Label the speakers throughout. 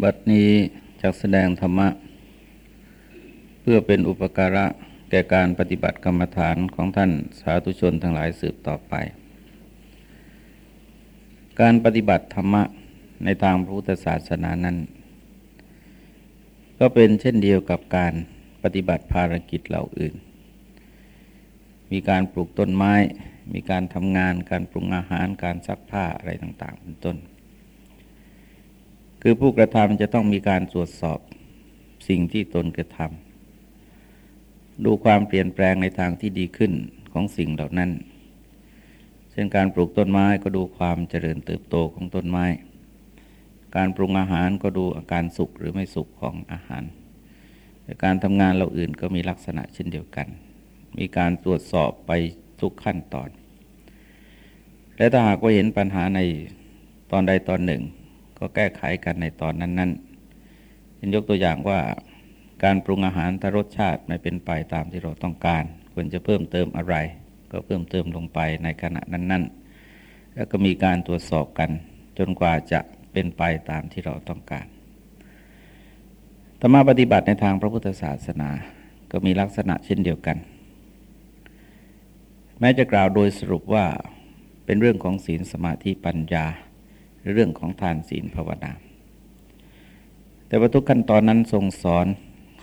Speaker 1: บัดนี้จักแสดงธรรมะ เพื่อเป็นอุปการะแก่การปฏิบัติกรรมฐานของท่านสาธุชนทั้งหลายสืบต่อไป การปฏิบัติธรรมะในทางพระพุทธศาสนานั้น ก็เป็นเช่นเดียวกับการปฏิบัติภารกิจเหล่าอื่น มีการปลูกต้นไม้ มีการทำงาน การปรุงอาหาร การซักผ้าอะไรต่าง ๆ เป็นต้น คือผู้กระทำจะต้องมีการตรวจสอบสิ่งที่ตนกระทำดูความเปลี่ยนแปลงในทางที่ดีขึ้นของสิ่งเหล่านั้น เช่นการปลูกต้นไม้ก็ดูความเจริญเติบโตของต้นไม้ การปรุงอาหารก็ดูอาการสุกหรือไม่สุกของอาหารแต่การทำงานเราอื่นก็มีลักษณะเช่นเดียวกัน มีการตรวจสอบไปทุกขั้นตอน และถ้าหากว่าเห็นปัญหาในตอนใดตอนหนึ่ง ก็แก้ไขกันในตอนนั้นๆเป็นยกตัวอย่างว่าการปรุงอาหารถ้ารสชาติไม่เป็นไปตามที่เราต้องการ ควรจะเพิ่มเติมอะไร ก็เพิ่มเติมลงไปในขณะนั้น ๆ แล้วก็มีการตรวจสอบกัน จนกว่าจะเป็นไปตามที่เราต้องการธรรมะปฏิบัติในทางพระพุทธศาสนา ก็มีลักษณะเช่นเดียวกัน แม้จะกล่าวโดยสรุปว่าเป็นเรื่องของศีลสมาธิปัญญา เรื่องของทานศีลภาวนา แต่ว่าทุกขั้นตอนนั้นทรงสอน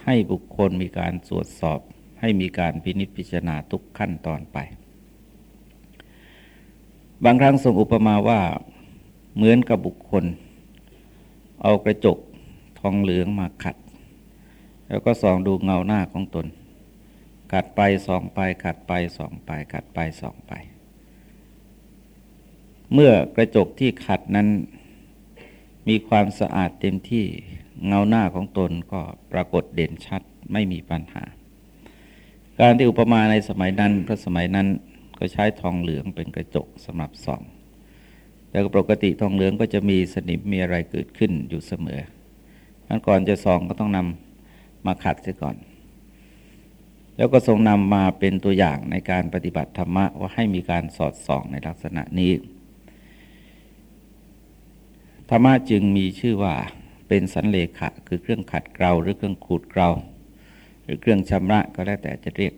Speaker 1: ให้บุคคลมีการตรวจสอบ ให้มีการพินิจพิจารณาทุกขั้นตอนไป บางครั้งทรงอุปมาว่าเหมือนกับบุคคล เอากระจกทองเหลืองมาขัด แล้วก็ส่องดูเงาหน้าของตน ขัดไปส่องไปขัดไปส่องไปขัดไปส่องไป เมื่อกระจกที่ขัดนั้น มีความสะอาดเต็มที่เงาหน้าของตนก็ปรากฏเด่นชัดไม่มีปัญหา การที่อุปมาในสมัยนั้นพระสมัยนั้นก็ใช้ทองเหลืองเป็นกระจกสำหรับส่อง แต่ปกติทองเหลืองก็จะมีสนิมมีอะไรเกิดขึ้นอยู่เสมอดังก่อนจะส่องก็ต้องนำมาขัดเสียก่อน แล้วก็ทรงนำมาเป็นตัวอย่างในการปฏิบัติธรรมะว่าให้มีการสอดส่องในลักษณะนี้ ธรรมะจึงมีชื่อว่าเป็นสันเลขะ คือเครื่องขัดเกลาหรือเครื่องขูดเกลาหรือเครื่องชำระก็แล้วแต่จะเรียก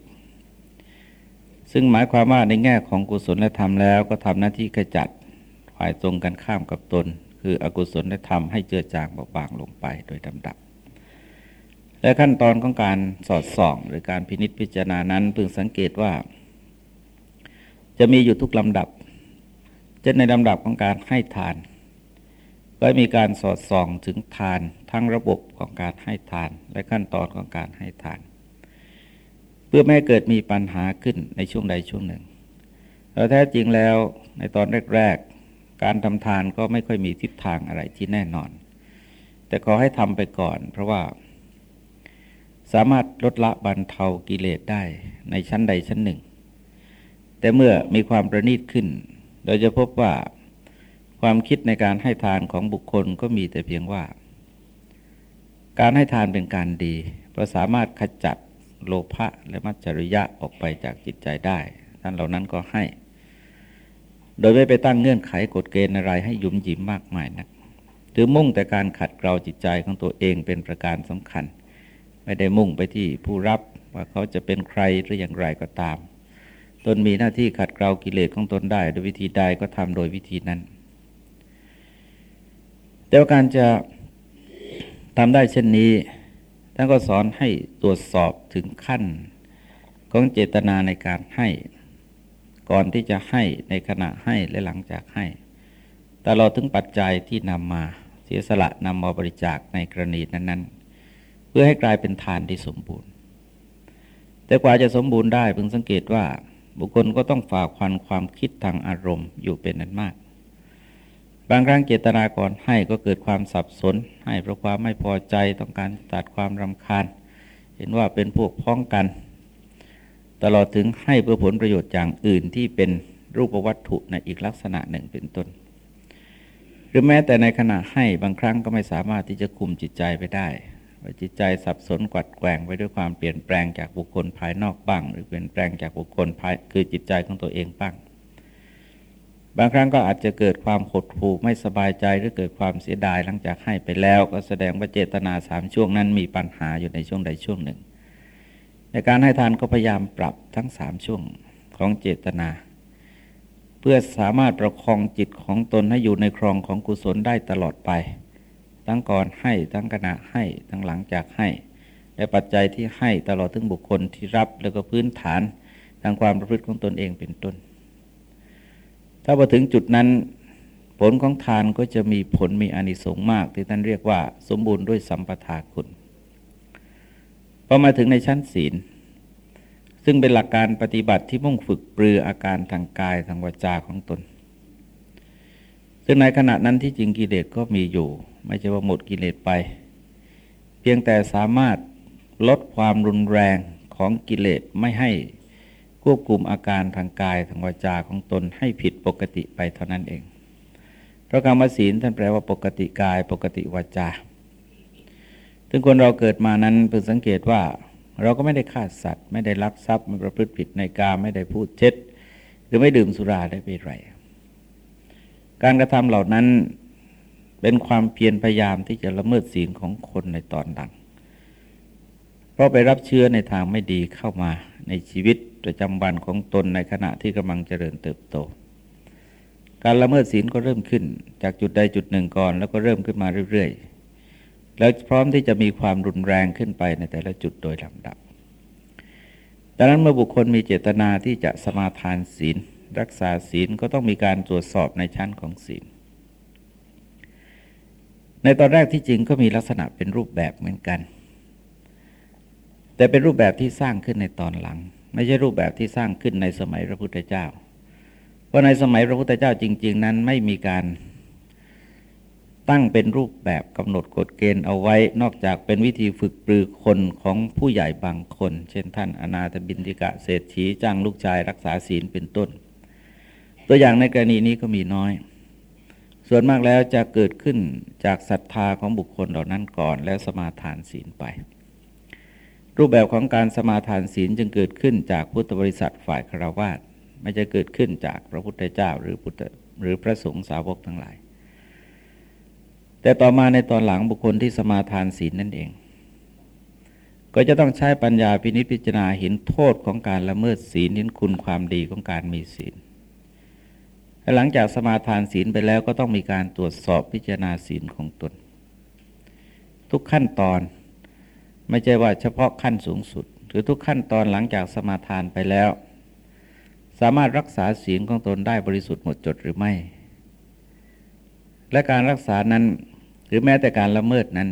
Speaker 1: ซึ่งหมายความว่าในแง่ของกุศลและธรรมแล้วก็ทำหน้าที่ขจัดฝ่ายตรงกันข้ามกับตน คืออกุศลและธรรมให้เจือจางเบาบางลงไปโดยลำดับ และขั้นตอนของการสอดส่อง หรือการพินิจพิจารณานั้นพึงสังเกตว่า จะมีอยู่ทุกลำดับจะในลำดับของการให้ทาน ก็มีการสอดส่องถึงทานทั้งระบบของการให้ทานและขั้นตอนของการให้ทาน เพื่อไม่ให้เกิดมีปัญหาขึ้นในช่วงใดช่วงหนึ่งเราแท้จริงแล้วในตอนแรก ๆ การทำทานก็ไม่ค่อยมีทิศทางอะไรที่แน่นอน แต่ขอให้ทำไปก่อน เพราะว่าสามารถลดละบรรเทากิเลสได้ในชั้นใดชั้นหนึ่ง แต่เมื่อมีความประณีตขึ้น เราจะพบว่า ความคิดในการให้ทานของบุคคลก็มีแต่เพียงว่า การให้ทานเป็นการดี เพราะสามารถขจัดโลภะและมัจจริยะออกไปจากจิตใจได้ ท่านเหล่านั้นก็ให้ โดยไม่ไปตั้งเงื่อนไขกฎเกณฑ์อะไรให้ยุ่มยิ้มมากมายนะักหรือมุ่งแต่การขัดเกลาจิตใจของตัวเองเป็นประการสำคัญ ไม่ได้มุ่งไปที่ผู้รับว่าเขาจะเป็นใครหรืออย่างไรก็ตาม ตนมีหน้าที่ขัดเกลากิเลสของตนได้ โดยวิธีใดก็ทำโดยวิธีนั้น แต่ว่าการจะทำได้เช่นนี้ท่านก็สอนให้ตรวจสอบถึงขั้นของเจตนาในการให้ ก่อนที่จะให้ในขณะให้และหลังจากให้ตลอดถึงปัจจัยที่นำมาเสียสละนำมาบริจาคในกรณีนั้นๆ เพื่อให้กลายเป็นทานที่สมบูรณ์ แต่กว่าจะสมบูรณ์ได้เพิ่งสังเกตว่าบุคคลก็ต้องฝากควันความคิดทางอารมณ์อยู่เป็นนั้นมาก บางครั้งเจตนาก่อนให้ก็เกิดความสับสน ให้เพราะความไม่พอใจต้องการตัดความรำคาญ เห็นว่าเป็นพวกพ้องกัน ตลอดถึงให้เพื่อผลประโยชน์อย่างอื่นที่เป็นรูปวัตถุในอีกลักษณะหนึ่งเป็นต้น หรือแม้แต่ในขณะให้บางครั้งก็ไม่สามารถที่จะคุมจิตใจไปได้ว่าจิตใจสับสนกวัดแกว่งไปด้วยความเปลี่ยนแปลงจากบุคคลภายนอกบ้าง หรือเปลี่ยนแปลงจากบุคคลภายคือจิตใจของตัวเองบ้าง บางครั้งก็อาจจะเกิดความหดหู่ไม่สบายใจหรือเกิดความเสียดายหลังจากให้ไปแล้ว ก็แสดงว่าเจตนาสามช่วงนั้นมีปัญหาอยู่ในช่วงใดช่วงหนึ่ง ในการให้ทานก็พยายามปรับทั้งสามช่วงของเจตนา เพื่อสามารถประคองจิตของตนให้อยู่ในครองของกุศลได้ตลอดไป ทั้งก่อนให้ทั้งขณะให้ทั้งหลังจากให้ และปัจจัยที่ให้ตลอดถึงบุคคลที่รับแล้วก็พื้นฐานทางความประพฤติของตนเองเป็นต้น ถ้าพอถึงจุดนั้น ผลของทานก็จะมีผลมีอานิสงส์มาก ที่ท่านเรียกว่า สมบูรณ์ด้วยสัมปทาคุณพอมาถึงในชั้นศีล ซึ่งเป็นหลักการปฏิบัติที่มุ่งฝึกปรืออาการทางกายทางวาจาของตน ซึ่งในขณะนั้นที่จริงกิเลสก็มีอยู่ ไม่ใช่ว่าหมดกิเลสไป เพียงแต่สามารถลดความรุนแรงของกิเลสไม่ให้ ควบคุมอาการทางกายทางวาจาของตนให้ผิดปกติไปเท่านั้นเองเพราะคำว่าศีลท่านแปลว่าปกติกายปกติวาจาถึงคนเราเกิดมานั้นเพิ่งสังเกตว่าเราก็ไม่ได้ฆ่าสัตว์ ไม่ได้ลักทรัพย์ไม่ประพฤติผิดในกาไม่ได้พูดเท็จ หรือไม่ดื่มสุราได้เป็นไรการกระทำเหล่านั้นเป็นความเพียรพยายามที่จะละเมิดศีลของคนในตอนหลัง เพราะไปรับเชื้อในทางไม่ดีเข้ามาในชีวิต ประจำวันของตนในขณะที่กำลังเจริญเติบโต การละเมิดศีลก็เริ่มขึ้น จากจุดใดจุดหนึ่งก่อน แล้วก็เริ่มขึ้นมาเรื่อยๆ แล้วพร้อมที่จะมีความรุนแรงขึ้นไปในแต่ละจุดโดยลำดับดังนั้นเมื่อบุคคลมีเจตนาที่จะสมาทานศีล รักษาศีลก็ต้องมีการตรวจสอบในชั้นของศีล ในตอนแรกที่จริงก็มีลักษณะเป็นรูปแบบเหมือนกัน แต่เป็นรูปแบบที่สร้างขึ้นในตอนหลัง ไม่ใช่รูปแบบที่สร้างขึ้นในสมัยพระพุทธเจ้า เพราะในสมัยพระพุทธเจ้าจริง ๆ นั้นไม่มีการตั้งเป็นรูปแบบกำหนดกฎเกณฑ์เอาไว้ นอกจากเป็นวิธีฝึกปรือคนของผู้ใหญ่บางคน เช่นท่านอนาถบินติกะเศรษฐีจ้างลูกชายรักษาศีลเป็นต้น ตัวอย่างในกรณีนี้ก็มีน้อย ส่วนมากแล้วจะเกิดขึ้นจากศรัทธาของบุคคลเหล่านั้นก่อน แล้วสมาทานศีลไป รูปแบบของการสมาทานศีลจึงเกิดขึ้นจากพุทธบริษัทฝ่ายคราวาสไม่จะเกิดขึ้นจากพระพุทธเจ้าหรือพุทธหรือพระสงฆ์สาวกทั้งหลาย แต่ต่อมาในตอนหลังบุคคลที่สมาทานศีลนั่นเอง ก็จะต้องใช้ปัญญาพินิจพิจารณาเห็นโทษของการละเมิดศีลเห็นคุณความดีของการมีศีลหลังจากสมาทานศีลไปแล้วก็ต้องมีการตรวจสอบพิจารณาศีลของตน ทุกขั้นตอน ไม่ใช่ว่าเฉพาะขั้นสูงสุด หรือทุกขั้นตอนหลังจากสมาทานไปแล้ว สามารถรักษาศีลของตนได้บริสุทธิ์หมดจดหรือไม่ และการรักษานั้นหรือแม้แต่การละเมิดนั้น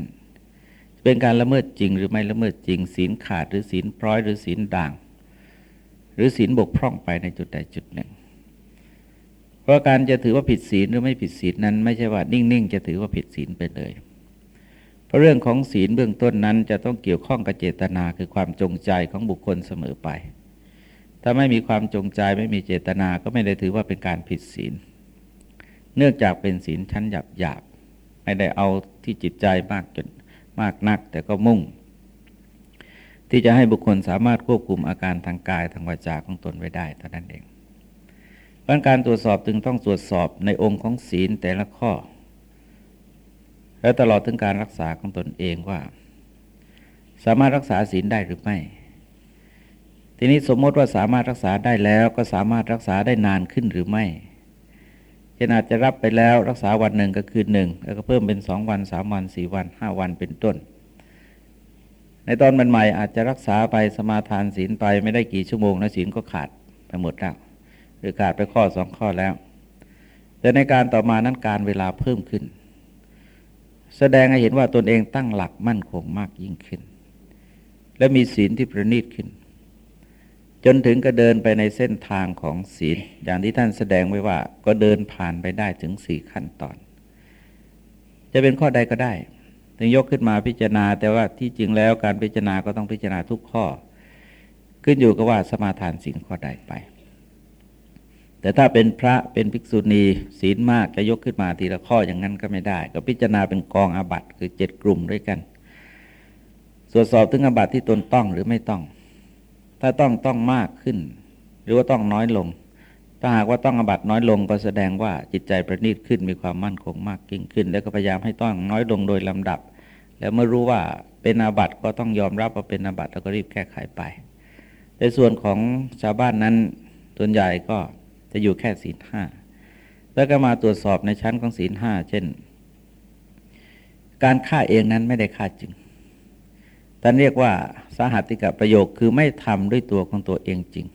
Speaker 1: เป็นการละเมิดจริงหรือไม่ละเมิดจริง ศีลขาดหรือศีลพร้อยหรือศีลด่าง หรือศีลบกพร่องไปในจุดใดจุดหนึ่ง เพราะการจะถือว่าผิดศีลหรือไม่ผิดศีลนั้น ไม่ใช่ว่านิ่งๆจะถือว่าผิดศีลไปเลย เพราะเรื่องของศีลเบื้องต้นนั้น จะต้องเกี่ยวข้องกับเจตนาคือความจงใจของบุคคลเสมอไป ถ้าไม่มีความจงใจไม่มีเจตนาก็ไม่ได้ถือว่าเป็นการผิดศีล เนื่องจากเป็นศีลชั้นหยาบหยาบไม่ได้เอาที่จิตใจมากจนมากนักแต่ก็มุ่ง ที่จะให้บุคคลสามารถควบคุมอาการทางกายทางวาจาของตนไว้ได้เท่านั้นเองเพราะการตรวจสอบจึงต้องตรวจสอบในองค์ของศีลแต่ละข้อ และตลอดถึงการรักษาของตนเองว่า สามารถรักษาศีลได้หรือไม่ ทีนี้สมมติว่าสามารถรักษาได้แล้วก็สามารถรักษาได้นานขึ้นหรือไม่เช่นอาจจะรับไปแล้วรักษาวันหนึ่งก็คือหนึ่งแล้วก็เพิ่มเป็นสองวันสามวันสี่วันห้าวันเป็นต้น ในตอนใหม่ๆอาจจะรักษาไปสมาทานศีลไปไม่ได้กี่ชั่วโมงนะศีลก็ขาดไปหมดแล้วหรือขาดไปข้อสองข้อแล้ว แต่ในการต่อมานั้นการเวลาเพิ่มขึ้น แสดงให้เห็นว่าตนเองตั้งหลักมั่นคงมากยิ่งขึ้น และมีศีลที่ประณีตขึ้น จนถึงก็เดินไปในเส้นทางของศีล อย่างที่ท่านแสดงไว้ว่า ก็เดินผ่านไปได้ถึงสี่ขั้นตอน จะเป็นข้อใดก็ได้ถึงยกขึ้นมาพิจารณา แต่ว่าที่จริงแล้วการพิจารณาก็ต้องพิจารณาทุกข้อ ขึ้นอยู่กับว่าสมาทานศีลข้อใดไป แต่ถ้าเป็นพระเป็นภิกษุณีศีลมากจะยกขึ้นมาทีละข้ออย่างนั้นก็ไม่ได้ ก็พิจารณาเป็นกองอาบัตคือเจ็ดกลุ่มด้วยกันตรวจสอบถึงอาบัตที่ตนต้องหรือไม่ต้อง ถ้าต้องต้องมากขึ้น หรือว่าต้องน้อยลง ถ้าหากว่าต้องอาบัตน้อยลงก็แสดงว่าจิตใจประณีตขึ้นมีความมั่นคงมากยิ่งขึ้น แล้วก็พยายามให้ต้องน้อยลงโดยลำดับ แล้วเมื่อรู้ว่าเป็นอาบัตก็ต้องยอมรับว่าเป็นอาบัตแล้วก็รีบแก้ไขไป ในส่วนของชาวบ้านนั้นส่วนใหญ่ก็ จะอยู่แค่ศีลห้าแล้วก็มาตรวจสอบในชั้นของศีลห้าเช่น การฆ่าเองนั้นไม่ได้ฆ่าจริงท่านเรียกว่าสาหัติกะประโยคคือไม่ทำด้วยตัวของตัวเองจริง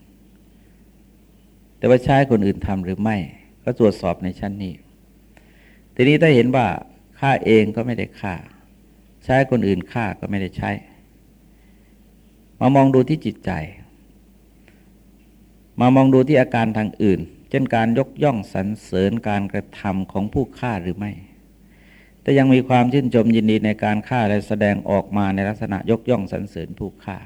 Speaker 1: แต่ว่าใช้คนอื่นทำหรือไม่ ก็ตรวจสอบในชั้นนี้ ทีนี้ถ้าเห็นว่าฆ่าเองก็ไม่ได้ฆ่า ใช้คนอื่นฆ่าก็ไม่ได้ใช้ มามองดูที่จิตใจ มามองดูที่อาการทางอื่น เช่นการยกย่องสรรเสริญการกระทำของผู้ฆ่าหรือไม่ แต่ยังมีความชื่นชมยินดีในการฆ่าและแสดงออกมาในลักษณะยกย่องสรรเสริญผู้ฆ่า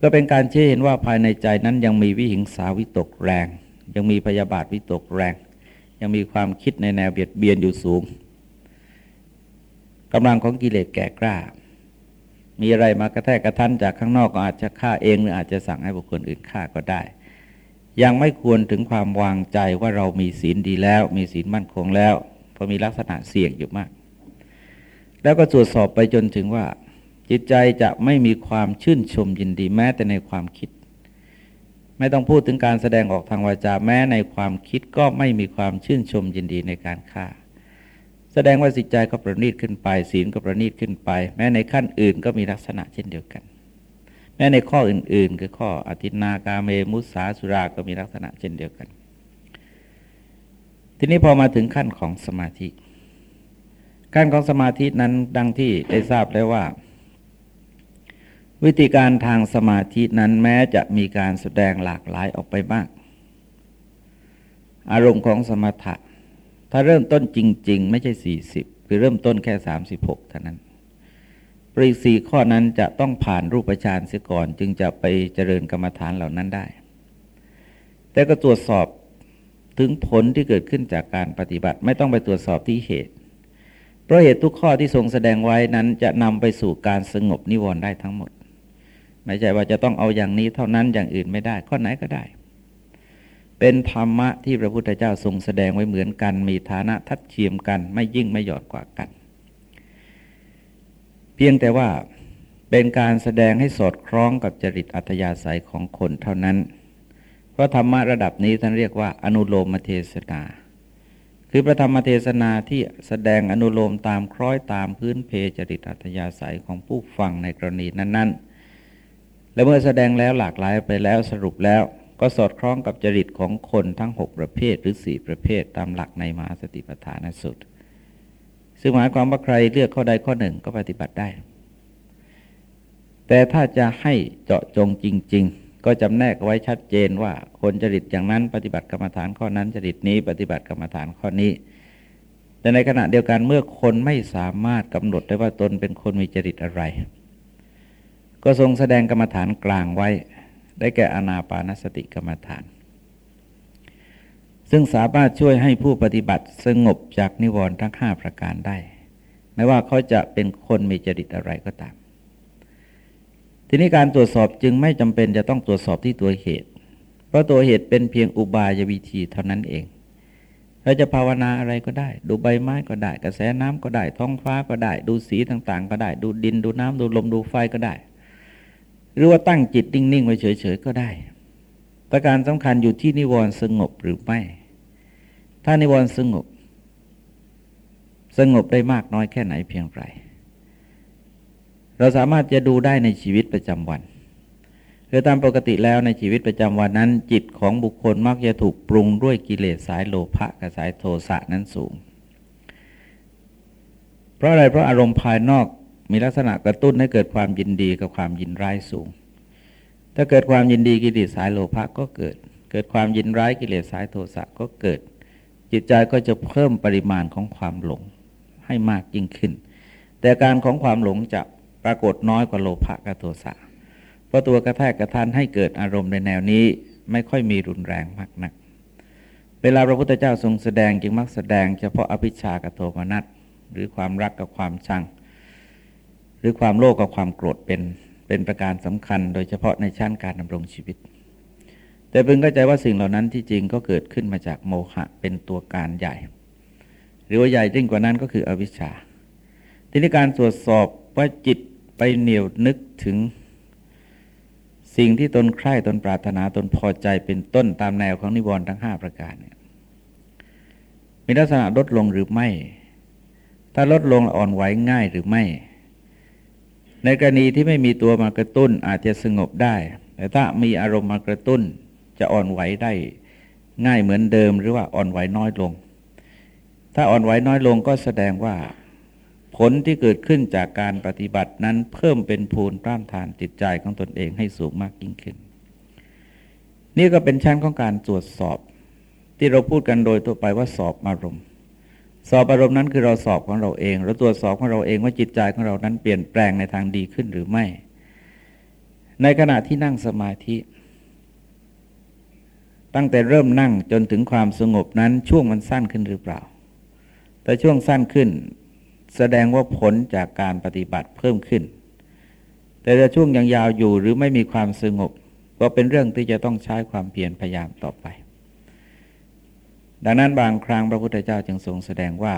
Speaker 1: ก็เป็นการชี้เห็นว่าภายในใจนั้นยังมีวิหิงสาวิตกแรง ยังมีพยาบาทวิตกแรง ยังมีความคิดในแนวเบียดเบียนอยู่สูงกำลังของกิเลสแก่กล้า มีอะไรมากระแทกกระทันจากข้างนอกก็อาจจะฆ่าเองหรืออาจจะสั่งให้บุคคลอื่นฆ่าก็ได้ ยังไม่ควรถึงความวางใจว่าเรามีศีลดีแล้ว มีศีลมั่นคงแล้วเพราะมีลักษณะเสี่ยงอยู่มาก แล้วก็ตรวจสอบไปจนถึงว่า จิตใจจะไม่มีความชื่นชมยินดีแม้แต่ในความคิด ไม่ต้องพูดถึงการแสดงออกทางวาจาแม้ในความคิดก็ไม่มีความชื่นชมยินดีในการฆ่า แสดงว่าจิตใจก็ประณีตขึ้นไป ศีลก็ประณีตขึ้นไป แม้ในขั้นอื่นก็มีลักษณะเช่นเดียวกัน แม้ในข้ออื่น ๆ คือข้ออธินากาเมมุสาสุราก็มีลักษณะเช่นเดียวกัน ทีนี้พอมาถึงขั้นของสมาธิขั้นของสมาธินั้นดังที่ได้ทราบแล้วว่า วิธีการทางสมาธินั้นแม้จะมีการแสดงหลากหลายออกไปบ้างอารมณ์ของสมถะ ถ้าเริ่มต้นจริง ๆ ไม่ใช่40คือเริ่มต้นแค่36เท่านั้นปริสีข้อนั้นจะต้องผ่านรูปฌานเสียก่อน จึงจะไปเจริญกรรมฐานเหล่านั้นได้ แต่ก็ตรวจสอบถึงผลที่เกิดขึ้นจากการปฏิบัติ ไม่ต้องไปตรวจสอบที่เหตุ เพราะเหตุทุกข้อที่ทรงแสดงไว้นั้นจะนำไปสู่การสงบนิวรณ์ได้ทั้งหมด ไม่ใช่ว่าจะต้องเอาอย่างนี้เท่านั้นอย่างอื่นไม่ได้ ข้อไหนก็ได้ เป็นธรรมะที่พระพุทธเจ้าทรงแสดงไว้เหมือนกัน มีฐานะทัดเทียมกัน ไม่ยิ่งไม่หยอดกว่ากัน เพียงแต่ว่าเป็นการแสดงให้สอดคล้องกับจริตอัธยาศัยของคนเท่านั้น เพราะธรรมะระดับนี้ท่านเรียกว่าอนุโลมเทศนา คือพระธรรมเทศนาที่แสดงอนุโลมตามคล้อยตามพื้นเพจริตอัธยาศัยของผู้ฟังในกรณีนั้น ๆ และเมื่อแสดงแล้วหลากหลายไปแล้วสรุปแล้ว ก็สอดคล้องกับจริตของคนทั้ง 6 ประเภทหรือ 4 ประเภทตามหลักในมหาสติปัฏฐานสุดซึ่งหมายความว่าใครเลือกข้อใดข้อหนึ่งก็ปฏิบัติได้ แต่ถ้าจะให้เจาะจงจริง ๆ ก็จำแนกไว้ชัดเจนว่าคนจริตอย่างนั้นปฏิบัติกรรมฐานข้อนั้นจริตนี้ ปฏิบัติกรรมฐานข้อนี้ แต่ในขณะเดียวกันเมื่อคนไม่สามารถกำหนดได้ว่าตนเป็นคนมีจริตอะไร ก็ทรงแสดงกรรมฐานกลางไว้ ได้แก่อนาปานสติกรรมฐาน ซึ่งสามารถช่วยให้ผู้ปฏิบัติสงบจากนิวรณ์ทั้งห้าประการได้ ไม่ว่าเขาจะเป็นคนมีจริตอะไรก็ตาม ทีนี้การตรวจสอบจึงไม่จำเป็นจะต้องตรวจสอบที่ตัวเหตุ เพราะตัวเหตุเป็นเพียงอุบายวิธีเท่านั้นเองเราจะภาวนาอะไรก็ได้ ดูใบไม้ก็ได้ กระแสน้ำก็ได้ ท้องฟ้าก็ได้ ดูสีต่างๆ ก็ได้ ดูดินดูน้ำดูลมดูไฟก็ได้ หรือว่าตั้งจิตนิ่งๆไว้เฉยๆก็ได้ ประการสำคัญอยู่ที่นิวรณ์สงบหรือไม่ ถ้านิวรณ์สงบ สงบได้มากน้อยแค่ไหนเพียงไร เราสามารถจะดูได้ในชีวิตประจำวันคือตามปกติแล้วในชีวิตประจำวันนั้น จิตของบุคคลมักจะถูกปรุงด้วยกิเลสสายโลภะกับสายโทสะนั้นสูง เพราะอะไรเพราะอารมณ์ภายนอก มีลักษณะกระตุ้นให้เกิดความยินดีกับความยินร้ายสูง ถ้าเกิดความยินดีกิเลสสายโลภะก็เกิด เกิดความยินร้ายกิเลสสายโทสะก็เกิด จิตใจก็จะเพิ่มปริมาณของความหลงให้มากยิ่งขึ้น แต่การของความหลงจะปรากฏน้อยกว่าโลภะกับโทสะ เพราะตัวกระแทกกระทันให้เกิดอารมณ์ในแนวนี้ไม่ค่อยมีรุนแรงมากนัก เวลาพระพุทธเจ้าทรงแสดงจึงมักแสดงเฉพาะอภิชากับโทมนัสหรือความรักกับความชัง รือความโลภกกับความโกรธเป็นเป็นประการสำคัญ โดยเฉพาะในชั้นการดำรงชีวิต แต่เพิ่งเข้าใจว่าสิ่งเหล่านั้นที่จริงก็เกิดขึ้นมาจากโมหะเป็นตัวการใหญ่ หรือว่าใหญ่ยิ่งกว่านั้นก็คืออวิชชา ทีนี้การตรวจสอบว่าจิตไปเหนียวนึกถึงสิ่งที่ตนใคร่ตนปรารถนาตนพอใจเป็นต้นตามแนวของนิวรณ์ทั้งห้าประการเนี่ยมีลักษณะลดลงหรือไม่ ถ้าลดลงอ่อนไหวง่ายหรือไม่ ในกรณีที่ไม่มีตัวมากระตุ้นอาจจะสงบได้ แต่ถ้ามีอารมณ์มากระตุ้นจะอ่อนไหวได้ง่ายเหมือนเดิมหรือว่าอ่อนไหวน้อยลง ถ้าอ่อนไหวน้อยลงก็แสดงว่า ผลที่เกิดขึ้นจากการปฏิบัตินั้นเพิ่มเป็นภูนต้านทานจิตใจของตนเองให้สูงมากยิ่งขึ้น นี่ก็เป็นชั้นของการตรวจสอบ ที่เราพูดกันโดยตัวไปว่าสอบอารมณ์ สอบอารมณ์นั้นคือเราสอบของเราเองเราตรวจสอบของเราเองว่าจิตใจของเรานั้นเปลี่ยนแปลงในทางดีขึ้นหรือไม่ ในขณะที่นั่งสมาธิ ตั้งแต่เริ่มนั่งจนถึงความสงบนั้นช่วงมันสั้นขึ้นหรือเปล่า แต่ช่วงสั้นขึ้น แสดงว่าผลจากการปฏิบัติเพิ่มขึ้น แต่ถ้าช่วงยังยาวอยู่หรือไม่มีความสงบ ก็เป็นเรื่องที่จะต้องใช้ความเพียรพยายามต่อไป ดังนั้นบางครั้งพระพุทธเจ้าจึงทรงแสดงว่า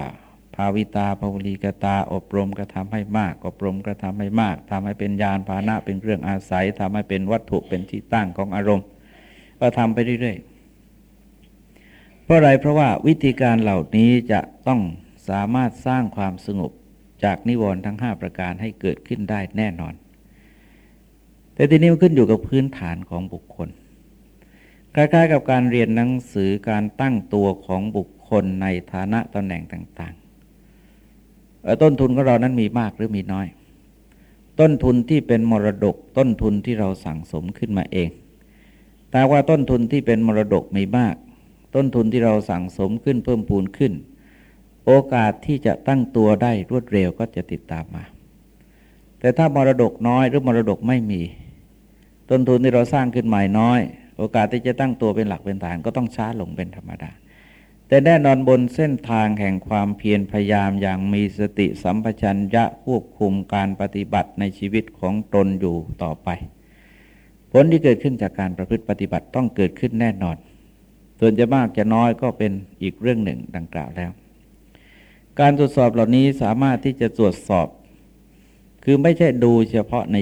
Speaker 1: ภาวิตาภาวลีกตา อบรมกระทำให้มาก อบรมกระทำให้มากทำให้เป็นญาณภาณะเป็นเรื่องอาศัยทำให้เป็นวัตถุเป็นที่ตั้งของอารมณ์ ก็ทำไปเรื่อยๆ เพราะอะไรเพราะว่าวิธีการเหล่านี้จะต้องสามารถสร้างความสงบจากนิวรณ์ทั้งห้าประการให้เกิดขึ้นได้แน่นอน แต่ทีนี้มันขึ้นอยู่กับพื้นฐานของบุคคล คล้ายๆ กับการเรียนหนังสือการตั้งตัวของบุคคลในฐานะตำแหน่งต่างๆ ต้นทุนของเรานั้นมีมากหรือมีน้อย ต้นทุนที่เป็นมรดก ต้นทุนที่เราสั่งสมขึ้นมาเอง แต่ว่าต้นทุนที่เป็นมรดกมีมาก ต้นทุนที่เราสั่งสมขึ้นเพิ่มปูนขึ้น โอกาสที่จะตั้งตัวได้รวดเร็วก็จะติดตามมา แต่ถ้ามรดกน้อยหรือมรดกไม่มี ต้นทุนที่เราสร้างขึ้นใหม่น้อย โอกาสที่จะตั้งตัวเป็นหลักเป็นฐานก็ต้องช้าลงเป็นธรรมดา แต่แน่นอนบนเส้นทางแห่งความเพียรพยายามอย่างมีสติสัมปชัญญะควบคุมการปฏิบัติในชีวิตของตนอยู่ต่อไป ผลที่เกิดขึ้นจากการประพฤติปฏิบัติต้องเกิดขึ้นแน่นอน ส่วนจะมากจะน้อยก็เป็นอีกเรื่องหนึ่งดังกล่าวแล้ว การตรวจสอบเหล่านี้สามารถที่จะตรวจสอบ คือไม่ใช่ดูเฉพาะใน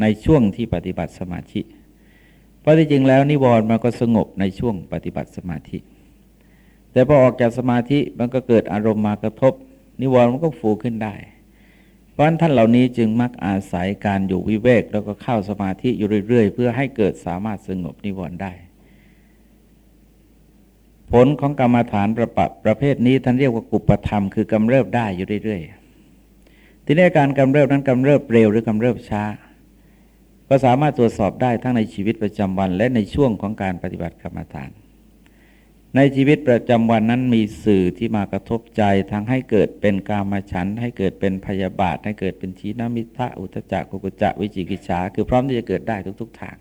Speaker 1: ในช่วงที่ปฏิบัติสมาธิ ราะที่จริงแล้วนิวรณ์มันก็สงบในช่วงปฏิบัติสมาธิ แต่พอออกจากสมาธิมันก็เกิดอารมณ์มากระทบ นิวรณ์มันก็ฟูขึ้นได้ เพราะฉะนั้นท่านเหล่านี้จึงมักอาศัยการอยู่วิเวกแล้วก็เข้าสมาธิอยู่เรื่อยๆ เพื่อให้เกิดสามารถสงบนิวรณ์ได้ ผลของกรรมฐานประปประเภทนี้ท่านเรียกว่ากุปธรรมคือกำเริบได้อยู่เรื่อยๆ ทีนี้การกำเริบนั้นกำเริบเร็วหรือกำเริบช้า ก็สามารถตรวจสอบได้ทั้งในชีวิตประจำวัน และในช่วงของการปฏิบัติกรรมฐาน ในชีวิตประจำวันนั้นมีสื่อที่มากระทบใจทั้งให้เกิดเป็นกามฉัน ให้เกิดเป็นพยาบาท ให้เกิดเป็นชีนามิทะอุตจักกุกุจักวิจิกิจฉาคือพร้อมที่จะเกิดได้ทุกๆทาง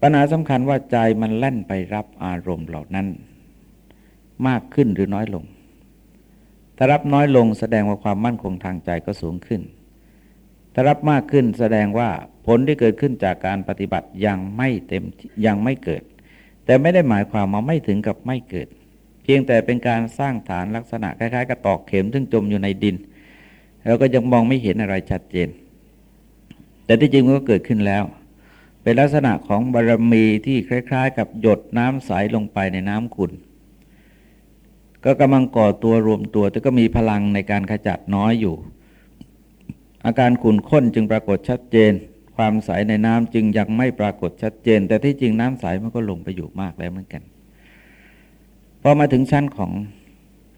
Speaker 1: ปัญหาสำคัญว่าใจมันแล่นไปรับอารมณ์เหล่านั้น มากขึ้นหรือน้อยลง ถ้ารับน้อยลงแสดงว่าความมั่นคงทางใจก็สูงขึ้น ถ้ารับมากขึ้นแสดงว่าผลที่เกิดขึ้นจากการปฏิบัติยังไม่เต็มยังไม่เกิด แต่ไม่ได้หมายความว่าไม่ถึงกับไม่เกิด เพียงแต่เป็นการสร้างฐานลักษณะคล้ายๆ กับตอกเข็มซึ่งจมอยู่ในดินเราก็ยังมองไม่เห็นอะไรชัดเจน แต่ที่จริงมันก็เกิดขึ้นแล้ว เป็นลักษณะของบารมีที่คล้าย ๆ กับหยดน้ำใสลงไปในน้ำขุ่นก็กำลังก่อตัวรวมตัวแต่ก็มีพลังในการขจัดน้อยอยู่ อาการขุ่นข้นจึงปรากฏชัดเจน ความใสในน้ำจึงยังไม่ปรากฏชัดเจน แต่ที่จริงน้ำใสมันก็ลงไปอยู่มากแล้วเหมือนกันพอมาถึงชั้นของ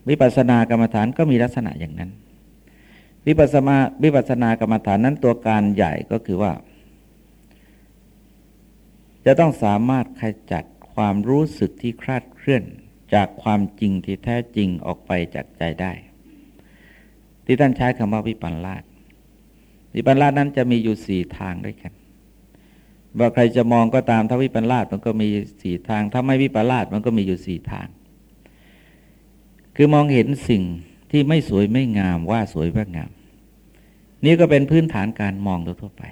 Speaker 1: วิปัสสนากรรมฐานก็มีลักษณะอย่างนั้น วิปัสสนาวิปัสสนากรรมฐานนั้นตัวการใหญ่ก็คือว่า จะต้องสามารถขจัดความรู้สึกที่คลาดเคลื่อนจากความจริงที่แท้จริงออกไปจากใจได้ ที่ท่านใช้คำว่าวิปัลลาด วิปัลลาดนั้นจะมีอยู่สี่ทางด้วยกัน ว่าใครจะมองก็ตามถ้าวิปัลลามันก็มีสี่ทาง ถ้าไม่วิปัลลามันก็มีอยู่สี่ทาง คือมองเห็นสิ่งที่ไม่สวยไม่งามว่าสวยว่างาม นี่ก็เป็นพื้นฐานการมองทั่วไป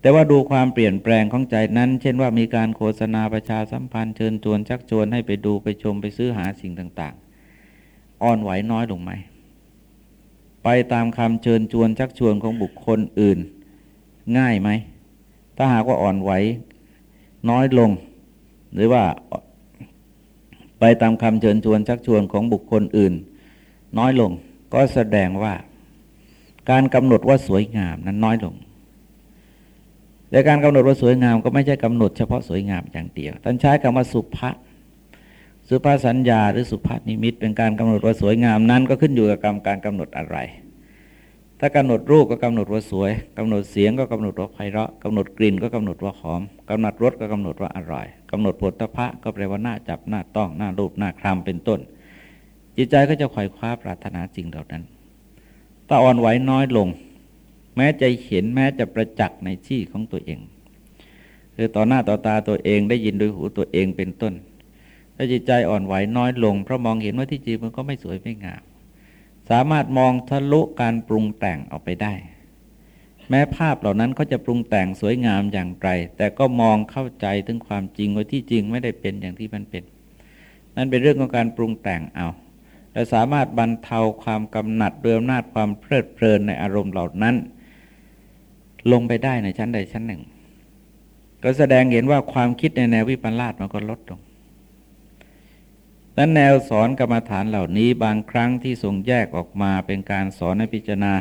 Speaker 1: แต่ว่าดูความเปลี่ยนแปลงของใจนั้น เช่นว่ามีการโฆษณาประชาสัมพันธ์เชิญชวนชักชวนให้ไปดูไปชมไปซื้อหาสิ่งต่าง ๆ อ่อนไหวน้อยลงไหม ไปตามคำเชิญชวนชักชวนของบุคคลอื่น ง่ายไหม ถ้าหากว่าอ่อนไหวน้อยลง หรือว่าไปตามคำเชิญชวนชักชวนของบุคคลอื่น น้อยลง ก็แสดงว่า การกำหนดว่าสวยงามนั้นน้อยลง แต่การกำหนดว่าสวยงามก็ไม่ใช่กำหนดเฉพาะสวยงามอย่างเดียวท่านใช้คำว่าสุภา สุภาสัญญาหรือสุภานิมิต เป็นการกำหนดว่าสวยงามนั้นก็ขึ้นอยู่กับกรรมการกำหนดอะไร ถ้ากำหนดรูปก็กำหนดว่าสวยกำหนดเสียงก็กำหนดว่าไพเราะกำหนดกลิ่นก็กำหนดว่าหอมกำหนดรสก็กำหนดว่าอร่อยกำหนดผลตภะก็แปลว่าหน้าจับหน้าต้องหน้ารูปหน้าคลำเป็นต้น จิตใจก็จะคอยคว้าปรารถนาจริงเหล่านั้นถ้าอ่อนไหวน้อยลง แม้จะเห็นแม้จะประจักษ์ในที่ของตัวเอง คือต่อหน้าต่อตาตัวเองได้ยินโดยหูตัวเองเป็นต้น ถ้าจิตใจอ่อนไหวน้อยลง เพราะมองเห็นว่าที่จริงมันก็ไม่สวยไม่งาม สามารถมองทะลุการปรุงแต่งออกไปได้ แม้ภาพเหล่านั้นเขาจะปรุงแต่งสวยงามอย่างไร แต่ก็มองเข้าใจถึงความจริงว่าที่จริงไม่ได้เป็นอย่างที่มันเป็น นั่นเป็นเรื่องของการปรุงแต่งเอาและสามารถบรรเทาความกำหนัดด้วยอำนาจความเพลิดเพลินในอารมณ์เหล่านั้น ลงไปได้ในชั้นใดชั้นหนึ่ง ก็แสดงเห็นว่าความคิดในแนววิปลาสมันก็ลดลง ดังแนวสอนกรรมฐานเหล่านี้บางครั้งที่ทรงแยกออกมาเป็นการสอนให้พิจารณา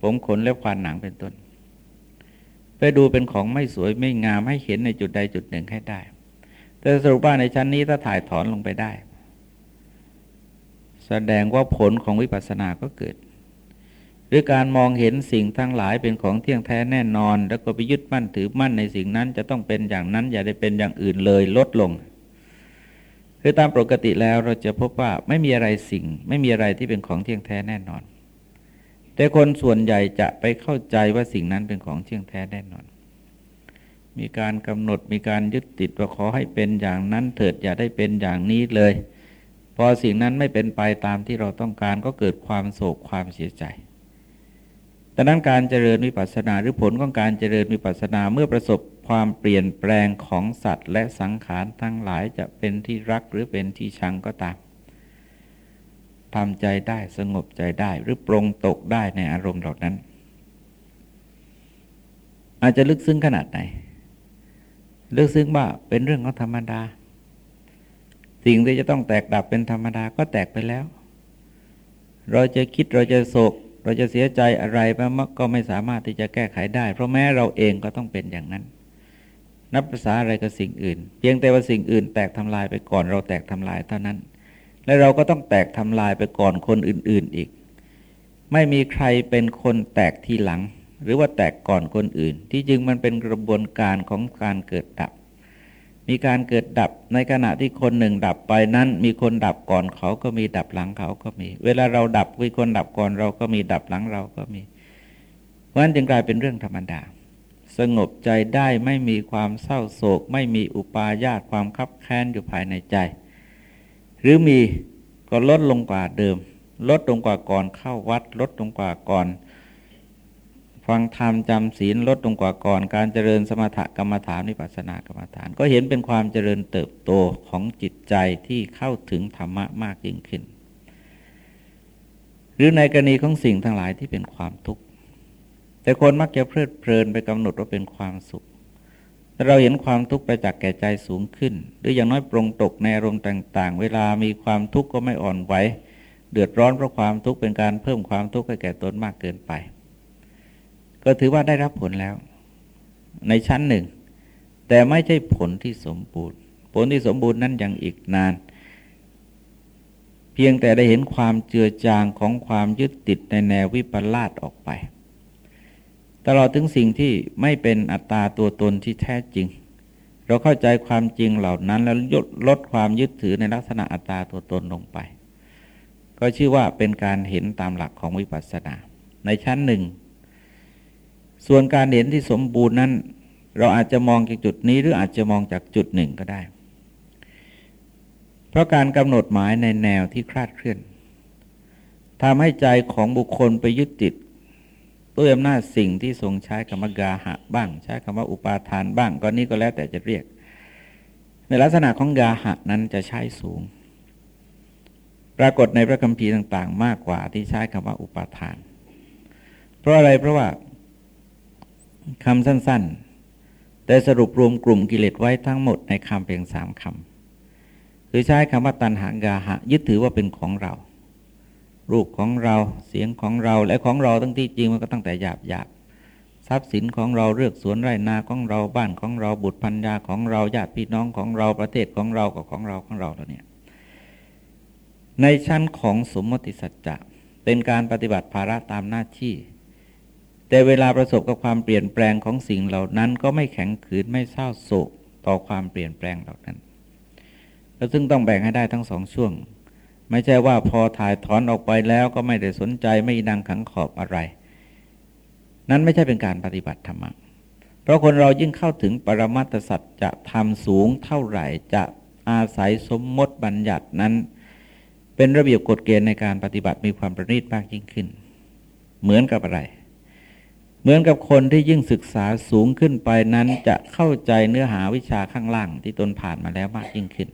Speaker 1: ผมขนและควานหนังเป็นต้น ไปดูเป็นของไม่สวยไม่งามให้เห็นในจุดใดจุดหนึ่งให้ได้ แต่สรุปว่าในชั้นนี้ถ้าถ่ายถอนลงไปได้ แสดงว่าผลของวิปัสสนาก็เกิดหรือการมองเห็นสิ่งทั้งหลายเป็นของเที่ยงแท้แน่นอน แล้วก็ไปยึดมั่นถือมั่นในสิ่งนั้นจะต้องเป็นอย่างนั้นอย่าได้เป็นอย่างอื่นเลยลดลง คือตามปกติแล้วเราจะพบว่าไม่มีอะไรสิ่ง ไม่มีอะไรที่เป็นของเที่ยงแท้แน่นอน แต่คนส่วนใหญ่จะไปเข้าใจว่าสิ่งนั้นเป็นของเที่ยงแท้แน่นอน มีการกำหนดมีการยึดติดว่าขอให้เป็นอย่างนั้นเถิดอย่าได้เป็นอย่างนี้เลย พอสิ่งนั้นไม่เป็นไปตามที่เราต้องการก็เกิดความโศกความเสียใจดังนั้นการเจริญวิปัสสนาหรือผลของการเจริญวิปัสสนาเมื่อประสบ ความเปลี่ยนแปลงของสัตว์ และสังขารทั้งหลายจะเป็นที่รักหรือเป็นที่ชังก็ตามทำใจได้สงบใจได้หรือปรงตกได้ในอารมณ์เหล่านั้น อาจจะลึกซึ้งขนาดไหน ลึกซึ้งว่าเป็นเรื่องของธรรมดา สิ่งที่จะต้องแตกดับเป็นธรรมดาก็แตกไปแล้ว เราจะคิดเราจะโศก เราจะเสียใจอะไรไปมักก็ไม่สามารถที่จะแก้ไขได้ เพราะแม้เราเองก็ต้องเป็นอย่างนั้น นับภาษาอะไรกับสิ่งอื่น เพียงแต่ว่าสิ่งอื่น แตกทำลายไปก่อนเราแตกทำลายเท่านั้น และเราก็ต้องแตกทำลายไปก่อนคนอื่น ๆอีก ไม่มีใครเป็นคนแตกทีหลัง หรือว่าแตกก่อนคนอื่น ที่จริงมันเป็นกระบวนการของการเกิดดับ มีการเกิดดับในขณะที่คนหนึ่งดับไปนั้น มีคนดับก่อนเขาก็มีดับหลังเขาก็มี เวลาเราดับมีคนดับก่อนเราก็มีดับหลังเราก็มี เพราะฉะนั้นจึงกลายเป็นเรื่องธรรมดา สงบใจได้ไม่มีความเศร้าโศก ไม่มีอุปาญาตความคับแค้นอยู่ภายในใจ หรือมีก็ลดลงกว่าเดิม ลดลงกว่าก่อนเข้าวัด ลดลงกว่าก่อน ฟังธรรมจำศีลลดลงกว่าก่อน การเจริญสมถกรรมฐานนิพพานากรรมฐาน ก็เห็นเป็นความเจริญเติบโตของจิตใจที่เข้าถึงธรรมะมากยิ่งขึ้น หรือในกรณีของสิ่งทั้งหลายที่เป็นความทุกข์ แต่คนมักจะเพลิดเพลินไปกำหนดว่าเป็นความสุข แต่เราเห็นความทุกข์ไปจากแก่ใจสูงขึ้น หรืออย่างน้อยปรงตกในอารมณ์ต่าง ๆ เวลามีความทุกข์ก็ไม่อ่อนไหว เดือดร้อนเพราะความทุกข์เป็นการเพิ่มความทุกข์ให้แก่ตนมากเกินไป ก็ถือว่าได้รับผลแล้ว ในชั้นหนึ่ง แต่ไม่ใช่ผลที่สมบูรณ์ ผลที่สมบูรณ์นั้นยังอีกนานเพียงแต่ได้เห็นความเจือจางของความยึดติดในแนววิปลาสออกไป ตลอดถึงสิ่งที่ไม่เป็นอัตตาตัวตนที่แท้จริง เราเข้าใจความจริงเหล่านั้นแล้วลดความยึดถือในลักษณะอัตตาตัวตนลงไป ก็ชื่อว่าเป็นการเห็นตามหลักของวิปัสสนา ในชั้นหนึ่ง ส่วนการเห็นที่สมบูรณ์นั้น เราอาจจะมองจากจุดนี้หรืออาจจะมองจากจุดหนึ่งก็ได้ เพราะการกำหนดหมายในแนวที่คลาดเคลื่อนทำให้ใจของบุคคลไปยึดติด ด้วยอำนาจสิ่งที่ทรงใช้คำว่ากาหะบ้าง ใช้คำว่าอุปาทานบ้างก็นี้ก็แล้วแต่จะเรียก ในลักษณะของกาหะนั้นจะใช้สูง ปรากฏในพระคัมภีร์ต่างๆ มากกว่าที่ใช้คำว่าอุปาทาน เพราะอะไรเพราะว่าคำสั้นๆ แต่สรุปรวมกลุ่มกิเลสไว้ทั้งหมดในคำเพียงสามคำคือใช้คำว่าตันหากาหะยึดถือว่าเป็นของเรา รูปของเราเสียงของเราและของเราตั้งที่จริงมันก็ตั้งแต่หยาบหยาบทรัพย์สินของเราเลือกสวนไร่นาของเราบ้านของเราบุตรพันยาของเราญาติพี่น้องของเราประเทศของเรากับของเราของเราแล้วเนี่ยในชั้นของสมมติสัจจะเป็นการปฏิบัติภาระตามหน้าที่ แต่เวลาประสบกับความเปลี่ยนแปลงของสิ่งเหล่านั้น ก็ไม่แข็งขืนไม่เศร้าโศกต่อความเปลี่ยนแปลงเหล่านั้น เราซึ่งต้องแบ่งให้ได้ทั้งสองช่วง ไม่ใช่ว่าพอถ่ายถอนออกไปแล้วก็ไม่ได้สนใจไม่ดังขังขอบอะไร นั้นไม่ใช่เป็นการปฏิบัติธรรมะเพราะคนเรายิ่งเข้าถึงปรมัตสัจจะทำสูงเท่าไหร่จะอาศัยสมมติบัญญัตินั้น เป็นระเบียบกฎเกณฑ์ในการปฏิบัติมีความประณีตมากยิ่งขึ้น เหมือนกับอะไร เหมือนกับคนที่ยิ่งศึกษาสูงขึ้นไปนั้นจะเข้าใจเนื้อหาวิชาข้างล่างที่ตนผ่านมาแล้วมากยิ่งขึ้น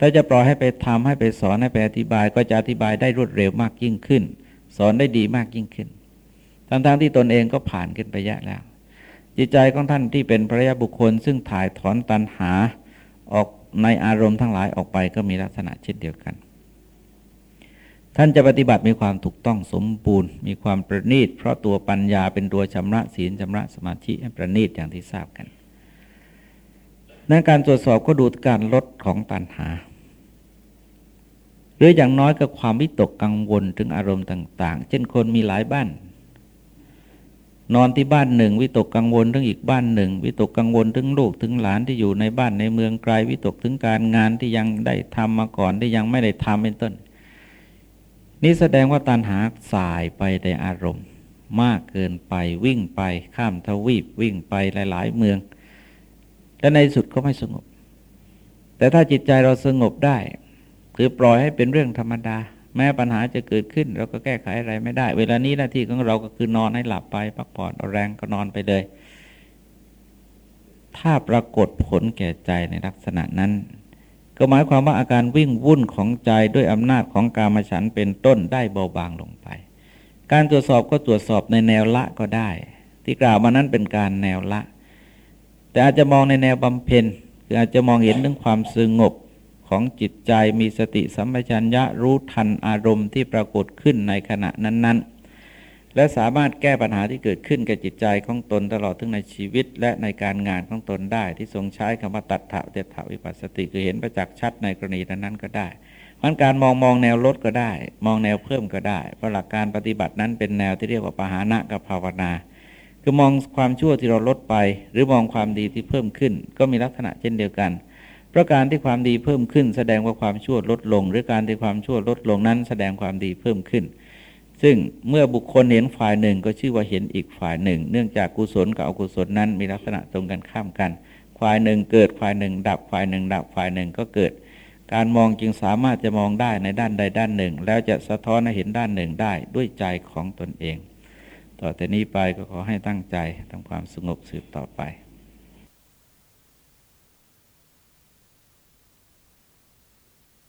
Speaker 1: ถ้าจะปล่อยให้ไปทำให้ไปสอนให้ไปอธิบาย ก็จะอธิบายได้รวดเร็วมากยิ่งขึ้น สอนได้ดีมากยิ่งขึ้น ทั้งๆทที่ตนเองก็ผ่านขึ้นไปเยอะแล้ว จิตใจของท่านที่เป็นพระยาบุคคล ซึ่งถ่ายถอนตันหาออกในอารมณ์ทั้งหลายออกไปก็มีลักษณะเช่นเดียวกัน ท่านจะปฏิบัติมีความถูกต้องสมบูรณ์ มีความประณีต เพราะตัวปัญญาเป็นตัวชำระศีลชำระสมาธิให้ประณีตอย่างที่ทราบกันในการตรวจสอบก็ดูการลดของตัณหา หรืออย่างน้อยก็ความวิตกกังวลถึงอารมณ์ต่าง ๆ เช่นคนมีหลายบ้าน นอนที่บ้านหนึ่ง วิตกกังวลถึงอีกบ้านหนึ่ง วิตกกังวลถึงลูกถึงหลานที่อยู่ในบ้านในเมืองไกล วิตกถึงการงานที่ยังได้ทำมาก่อนที่ยังไม่ได้ทำเป็นต้น นี่แสดงว่าตันหาสายไปในอารมณ์ มากเกินไปวิ่งไปข้ามทวีปวิ่งไปหลาย ๆ เมือง และในสุดก็ไม่สงบ แต่ถ้าจิตใจเราสงบได้ คือปล่อยให้เป็นเรื่องธรรมดา แม้ปัญหาจะเกิดขึ้น เราก็แก้ไขอะไรไม่ได้ เวลานี้หน้าที่ของเราก็คือนอนให้หลับไปพักผ่อนเอาแรงก็นอนไปเลย ถ้าปรากฏผลแก่ใจในลักษณะนั้น ก็หมายความว่าอาการวิ่งวุ่นของใจด้วยอำนาจของกามฉันเป็นต้นได้เบาบางลงไป การตรวจสอบก็ตรวจสอบในแนวละก็ได้ ที่กล่าวมานั้นเป็นการแนวละ แต่อาจจะมองในแนวบำเพ็ญคืออาจจะมองเห็นถึงความสงบ ของจิตใจมีสติสัมปชัญญะรู้ทันอารมณ์ที่ปรากฏขึ้นในขณะนั้นๆ และสามารถแก้ปัญหาที่เกิดขึ้นกับจิตใจของตนตลอดทั้งในชีวิต และในการงานของตนได้ ที่ทรงใช้คำว่าตัดถะเตถาวิปัสสติคือเห็นประจักษ์ชัดในกรณีนั้นๆก็ได้มันการมองมองแนวลดก็ได้ มองแนวเพิ่มก็ได้เพราะหลักการปฏิบัตินั้นเป็นแนวที่เรียกว่าปหานะกับภาวนา คือมองความชั่วที่เราลดไป หรือมองความดีที่เพิ่มขึ้น ก็มีลักษณะเช่นเดียวกัน เพราะการที่ความดีเพิ่มขึ้น แสดงว่าความชั่วลดลง หรือการที่ความชั่วลดลงนั้นแสดงความดีเพิ่มขึ้น ซึ่งเมื่อบุคคลเห็นฝ่ายหนึ่งก็ชื่อว่าเห็นอีกฝ่ายหนึ่ง เนื่องจากกุศลกับอกุศลนั้นมีลักษณะตรงกันข้ามกัน ฝ่ายหนึ่งเกิดฝ่ายหนึ่ง ดับฝ่ายหนึ่ง ดับฝ่ายหนึ่งก็เกิด การมองจึงสามารถจะมองได้ในด้านใดด้านหนึ่ง แล้วจะสะท้อนให้เห็นด้านหนึ่งได้ด้วยใจของตนเอง ต่อแต่นี้ไปก็ขอให้ตั้งใจทำความสงบสืบต่อไป